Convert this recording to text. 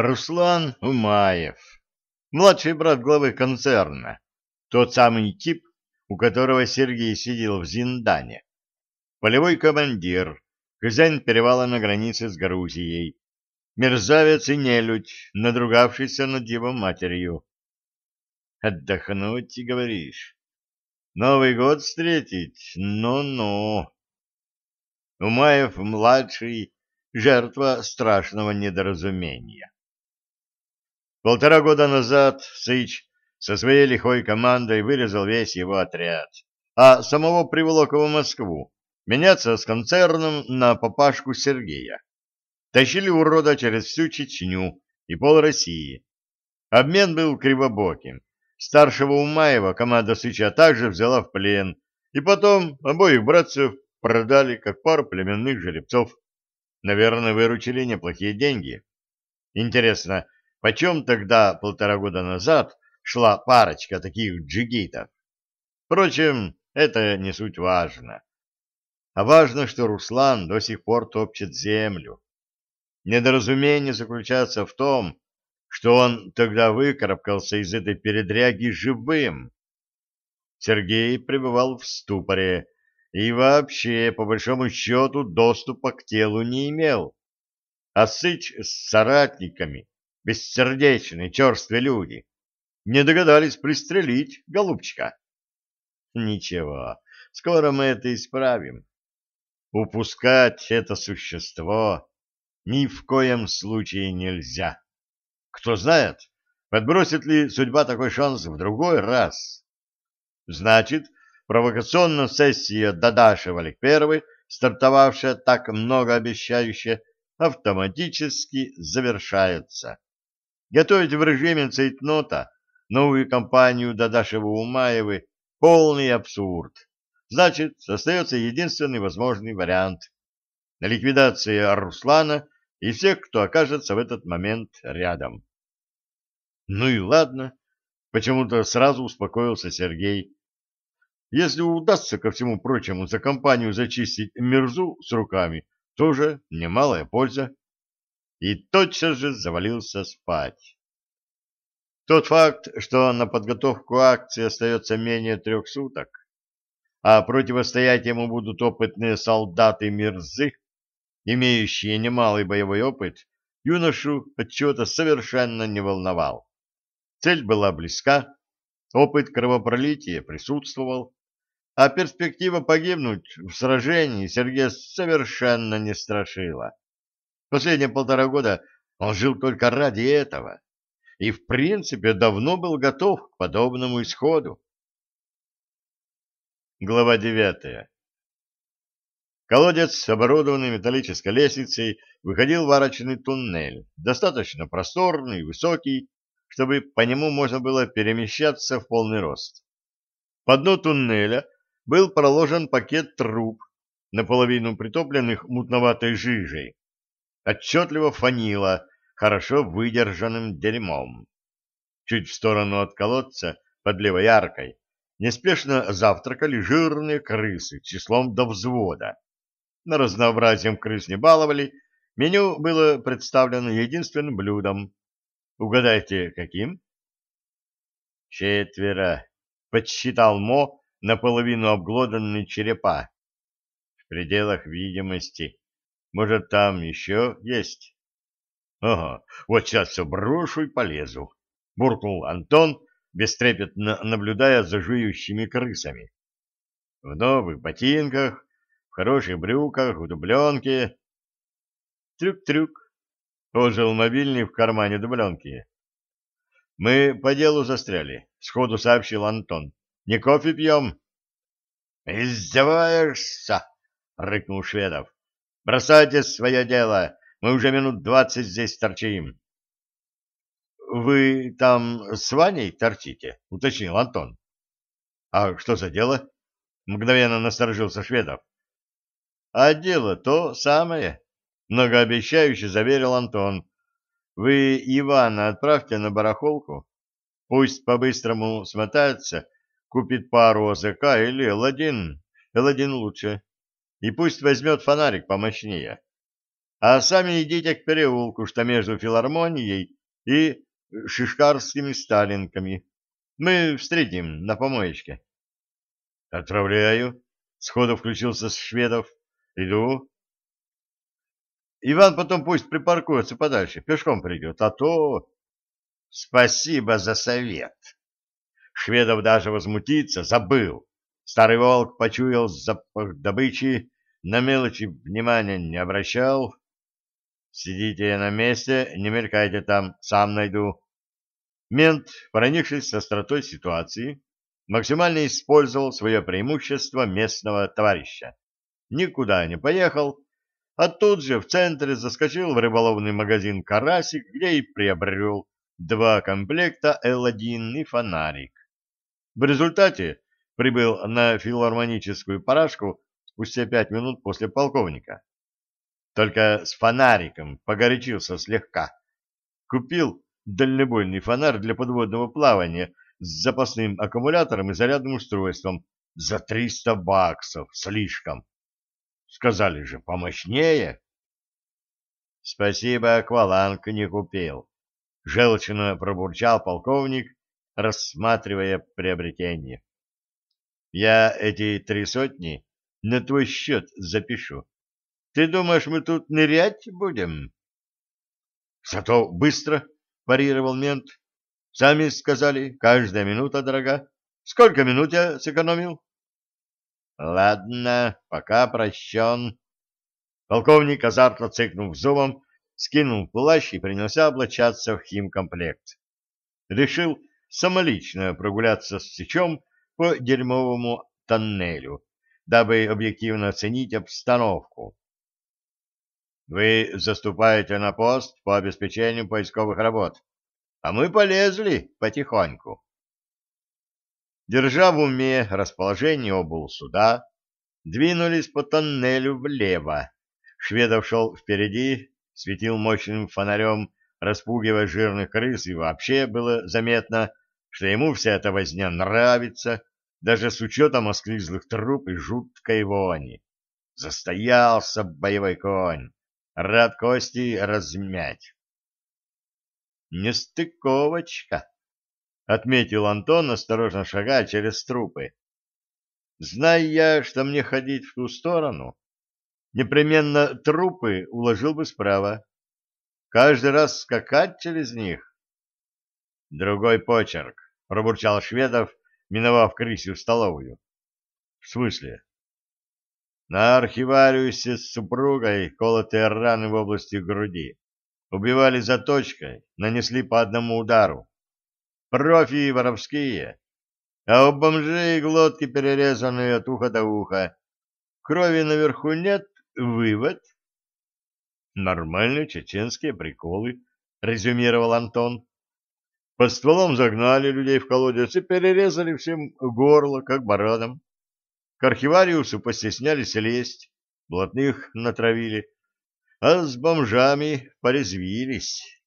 Руслан Умаев, младший брат главы концерна, тот самый тип, у которого Сергей сидел в Зиндане, полевой командир, хозяин перевала на границе с Грузией, мерзавец и нелюдь, надругавшийся над его матерью. Отдохнуть, говоришь? Новый год встретить? Ну-ну. Умаев-младший — жертва страшного недоразумения. Полтора года назад Сыч со своей лихой командой вырезал весь его отряд, а самого приволок в Москву меняться с концерном на папашку Сергея. Тащили урода через всю Чечню и пол России. Обмен был кривобоким. Старшего Умаева команда Сыча также взяла в плен, и потом обоих братцев продали как пару племенных жеребцов. Наверное, выручили неплохие деньги. Интересно, почем тогда, полтора года назад, шла парочка таких джигитов? Впрочем, это не суть важно. А важно, что Руслан до сих пор топчет землю. Недоразумение заключается в том, что он тогда выкарабкался из этой передряги живым. Сергей пребывал в ступоре, и вообще, по большому счету, доступа к телу не имел. А Сыч с соратниками, бессердечные, черствые люди, не догадались пристрелить голубчика. Ничего, скоро мы это исправим. Упускать это существо ни в коем случае нельзя. Кто знает, подбросит ли судьба такой шанс в другой раз. Значит, Провокационная сессия Дадашева первой, стартовавшая так многообещающе, автоматически завершается. Готовить в режиме цейтнота новую кампанию Дадашева-Умаевы — полный абсурд. Значит, остается единственный возможный вариант — ликвидация Руслана и всех, кто окажется в этот момент рядом. Ну и ладно, почему-то сразу успокоился Сергей. Если удастся, ко всему прочему, за компанию зачистить мерзу с руками, тоже немалая польза. И тотчас же завалился спать. Тот факт, что на подготовку акции остается менее трех суток, а противостоять ему будут опытные солдаты Мирзы, имеющие немалый боевой опыт, юношу отчего-то совершенно не волновал. Цель была близка, опыт кровопролития присутствовал, а перспектива погибнуть в сражении Сергея совершенно не страшила. Последние полтора года он жил только ради этого и, в принципе, давно был готов к подобному исходу. Глава девятая Колодец, оборудованный металлической лестницей, выходил в арочный туннель, достаточно просторный и высокий, чтобы по нему можно было перемещаться в полный рост. По дну туннеля был проложен пакет труб, наполовину притопленных мутноватой жижей. Отчетливо фанило хорошо выдержанным дерьмом. Чуть в сторону от колодца, под левой аркой, неспешно завтракали жирные крысы числом до взвода. На разнообразием крыс не баловали, меню было представлено единственным блюдом. Угадайте, каким? Четверо, подсчитал Мо, наполовину обглоданные черепа. В пределах видимости. Может, там еще есть? Ага, вот сейчас все брошу и полезу. Буркнул Антон, бестрепетно наблюдая за жующими крысами. В новых ботинках, в хороших брюках, в дубленке. Трюк-трюк. Ожил мобильный в кармане дубленки. Мы по делу застряли, сходу сообщил Антон. Не кофе пьем? — Издеваешься? — рыкнул Шведов. — Бросайте свое дело. Мы уже минут двадцать здесь торчим. — Вы там с Ваней торчите? — уточнил Антон. — А что за дело? — мгновенно насторожился Шведов. — А дело то самое, — многообещающе заверил Антон. — Вы Ивана отправьте на барахолку. Пусть по-быстрому смотается купит пару ОЗК или Л1, Л1 лучше, и пусть возьмет фонарик помощнее. а сами идите к переулку, что между филармонией и шишкарскими сталинками. Мы встретим на помоечке. — Отправляю. Сходу включился Шведов. — Иду. Иван потом пусть припаркуется подальше, пешком придет, а то... Спасибо за совет. Шведов даже возмутиться забыл. Старый волк почуял запах добычи, на мелочи внимания не обращал. Сидите на месте, не мелькайте там, сам найду. Мент, проникшись с остротой ситуации, максимально использовал свое преимущество местного товарища. Никуда не поехал, а тут же в центре заскочил в рыболовный магазин «Карасик», где и приобрел два комплекта Л-1 и фонарик. В результате прибыл на филармоническую парашку спустя пять минут после полковника. Только с фонариком погорячился слегка. Купил дальнобойный фонарь для подводного плавания с запасным аккумулятором и зарядным устройством за 300 баксов. Слишком. Сказали же, помощнее. Спасибо, акваланг не купил. Желчно пробурчал полковник, рассматривая приобретение. Я эти три сотни на твой счет запишу. Ты думаешь, мы тут нырять будем? Зато быстро, парировал мент. Сами сказали, каждая минута дорога. Сколько минут я сэкономил? Ладно, пока прощен. Полковник, азартно цыкнув зубом, скинул плащ и принялся облачаться в химкомплект. Решил самолично прогуляться с Сечом по дерьмовому тоннелю, дабы объективно оценить обстановку. Вы заступаете на пост по обеспечению поисковых работ, а мы полезли потихоньку. Держа в уме расположение обул суда, двинулись по тоннелю влево. Шведов шел впереди, светил мощным фонарем, распугивая жирных крыс, и вообще было заметно, что ему вся эта возня нравится, даже с учетом осклизлых труп и жуткой вони. Застоялся боевой конь, рад кости размять. Нестыковочка, — отметил Антон, осторожно шагая через трупы. Зная я, что мне ходить в ту сторону, непременно трупы уложил бы справа. Каждый раз скакать через них. Другой почерк, — пробурчал Шведов, миновав крысью столовую. — В смысле? На архивариусе с супругой колотые раны в области груди. Убивали заточкой, нанесли по одному удару. Профи воровские. А у бомжей глотки перерезанные от уха до уха. Крови наверху нет, вывод. Нормальные чеченские приколы, резюмировал Антон. Под стволом загнали людей в колодец и перерезали всем горло, как баранам. К архивариусу постеснялись лезть, блатных натравили, а с бомжами порезвились.